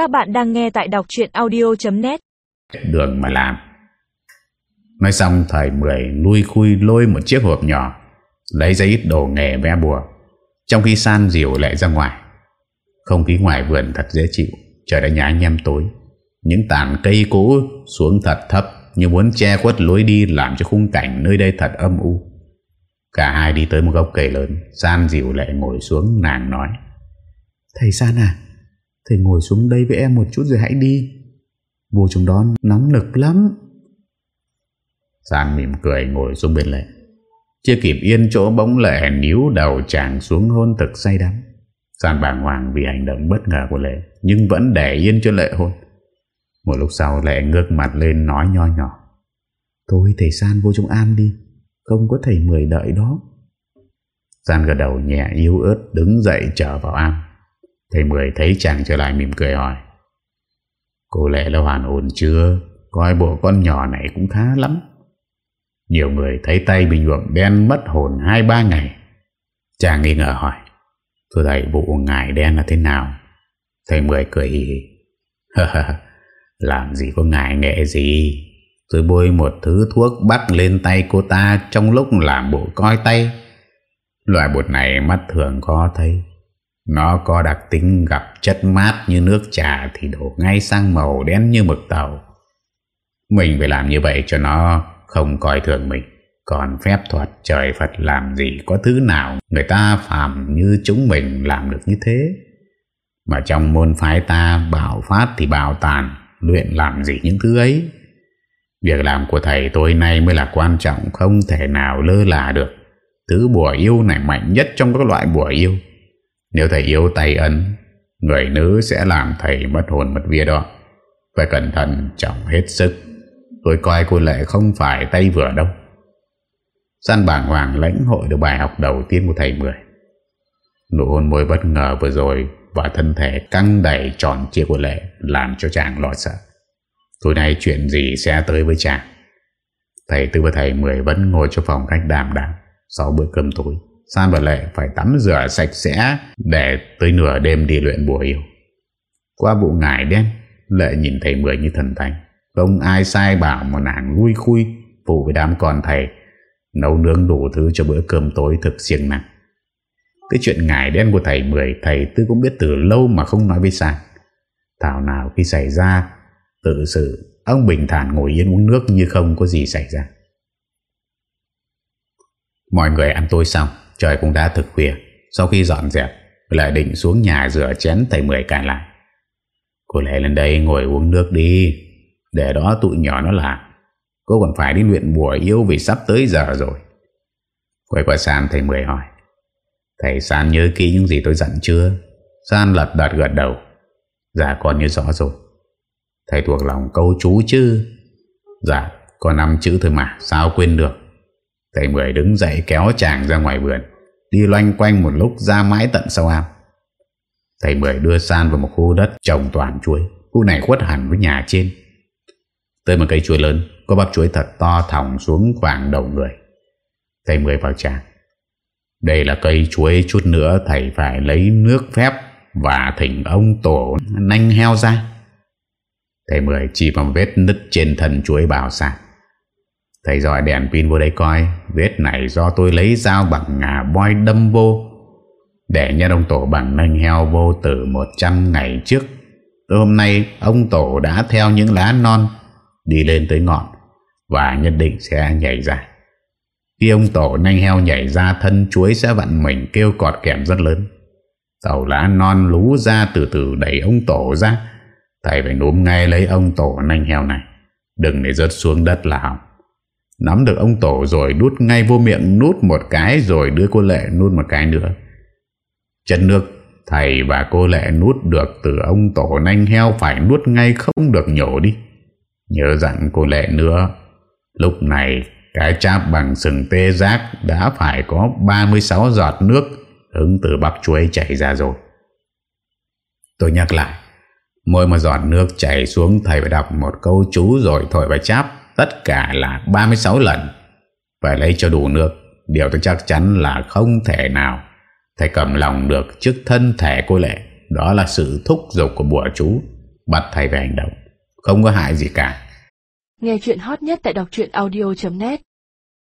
Các bạn đang nghe tại đọc chuyện audio.net Đường mà làm. Nói xong, thầy Mười lui khui lôi một chiếc hộp nhỏ, Lấy giấy ít đồ nghề vẽ bùa. Trong khi san dịu lại ra ngoài, Không khí ngoài vườn thật dễ chịu, Trời đã nhá nhem tối. Những tàn cây cũ xuống thật thấp, Như muốn che khuất lối đi Làm cho khung cảnh nơi đây thật âm u. Cả hai đi tới một gốc cây lớn, San dịu lại ngồi xuống nàng nói, Thầy San à Thầy ngồi xuống đây với em một chút rồi hãy đi. Vô trong đó nóng nực lắm. San mỉm cười ngồi xuống bên lệ Chưa kịp yên chỗ bóng lệ níu đầu chàng xuống hôn thực say đắm. San bàng hoàng vì hành động bất ngờ của lệ Nhưng vẫn để yên cho lệ hôn. Một lúc sau lệ ngước mặt lên nói nho nhỏ. Thôi thầy San vô trong am đi. Không có thầy mười đợi đó. San gật đầu nhẹ yếu ớt đứng dậy trở vào am Thầy Mười thấy chàng trở lại mỉm cười hỏi, Cô lẽ là hoàn ổn chưa? Coi bộ con nhỏ này cũng khá lắm. Nhiều người thấy tay bị nhuộm đen mất hồn 2-3 ngày. Chàng nghi ngờ hỏi, Thưa thầy, bộ ngài đen là thế nào? Thầy Mười cười hì hì Làm gì có ngại nghệ gì? Tôi bôi một thứ thuốc bắt lên tay cô ta Trong lúc làm bộ coi tay. Loại bột này mắt thường có thấy nó có đặc tính gặp chất mát như nước trà thì đổ ngay sang màu đen như mực tàu. Mình phải làm như vậy cho nó không coi thường mình. Còn phép thuật trời Phật làm gì có thứ nào người ta phàm như chúng mình làm được như thế. Mà trong môn phái ta bảo phát thì bảo tàn, luyện làm gì những thứ ấy. Việc làm của thầy tối nay mới là quan trọng không thể nào lơ là được. Thứ bùa yêu này mạnh nhất trong các loại bùa yêu. Nếu thầy yếu tay ấn, Người nữ sẽ làm thầy mất hồn mất vía đó. Phải cẩn thận, trọng hết sức. Tôi coi cô Lệ không phải tay vừa đâu. San bảng hoàng lãnh hội được bài học đầu tiên của thầy Mười. Nụ hôn môi bất ngờ vừa rồi Và thân thể căng đầy tròn chia của Lệ Làm cho chàng lo sợ. Tối nay chuyện gì sẽ tới với chàng? Thầy Tư và thầy Mười vẫn ngồi trong phòng khách đàm đàm Sau bữa cơm tối. San và Lệ phải tắm rửa sạch sẽ để tới nửa đêm đi luyện bùa yêu. Qua vụ ngải đen, Lệ nhìn thầy Mười như thần thánh. Không ai sai bảo một nàng lui khui phụ với đám con thầy nấu nướng đủ thứ cho bữa cơm tối thực siêng năng. Cái chuyện ngải đen của thầy Mười thầy Tư cũng biết từ lâu mà không nói với Sang. Thảo nào khi xảy ra tự sự ông bình thản ngồi yên uống nước như không có gì xảy ra. Mọi người ăn tối xong Trời cũng đã thực khuya. Sau khi dọn dẹp, Lại định xuống nhà rửa chén thầy Mười cài lại. Cô lẽ lên đây ngồi uống nước đi. Để đó tụi nhỏ nó làm. Cô còn phải đi luyện bùa yêu Vì sắp tới giờ rồi. Quay qua San, thầy Mười hỏi. Thầy San nhớ kỹ những gì tôi dặn chưa? San lật đật gật đầu. Dạ con nhớ rõ rồi. Thầy thuộc lòng câu chú chứ? Dạ có năm chữ thôi mà, Sao quên được? Thầy Mười đứng dậy kéo chàng ra ngoài vườn, Đi loanh quanh một lúc ra mãi tận sau am Thầy Mười đưa San vào một khu đất trồng toàn chuối. Khu này khuất hẳn với nhà trên. Tới một cây chuối lớn, Có bắp chuối thật to thòng xuống khoảng đầu người. Thầy Mười vào chàng. Đây là cây chuối chút nữa Thầy phải lấy nước phép Và thỉnh ông tổ nanh heo ra. Thầy Mười chỉ vào vết nứt trên thân chuối bảo sạc Thầy dọi đèn pin vô đây coi. Vết này do tôi lấy dao bằng ngà voi đâm vô. Để nhân ông Tổ bằng nanh heo vô từ 100 ngày trước. Từ hôm nay, ông Tổ đã theo những lá non Đi lên tới ngọn Và nhất định sẽ nhảy ra. Khi ông Tổ nanh heo nhảy ra, Thân chuối sẽ vặn mình, kêu cọt kèm rất lớn. Tàu lá non lú ra từ từ đẩy ông Tổ ra. Thầy phải núm ngay lấy ông Tổ nanh heo này. Đừng để rớt xuống đất là hỏng. Nắm được ông Tổ rồi đút ngay vô miệng nút một cái rồi đưa cô Lệ nút một cái nữa. Chân nước thầy và cô Lệ nút được từ ông Tổ nanh heo phải nuốt ngay không được nhổ đi. Nhớ dặn cô Lệ nữa. Lúc này cái cháp bằng sừng tê giác đã phải có 36 giọt nước hứng từ bắp chuối chảy ra rồi. Tôi nhắc lại, mỗi một giọt nước chảy xuống thầy phải đọc một câu chú rồi thổi vào cháp Tất cả là 36 lần. Phải lấy cho đủ nước. Điều tôi chắc chắn là không thể nào Thầy cầm lòng được trước thân thể cô lệ. Đó là sự thúc giục của bùa chú, Bắt thầy về hành động. Không có hại gì cả. Nghe chuyện hot nhất tại đọc audio.net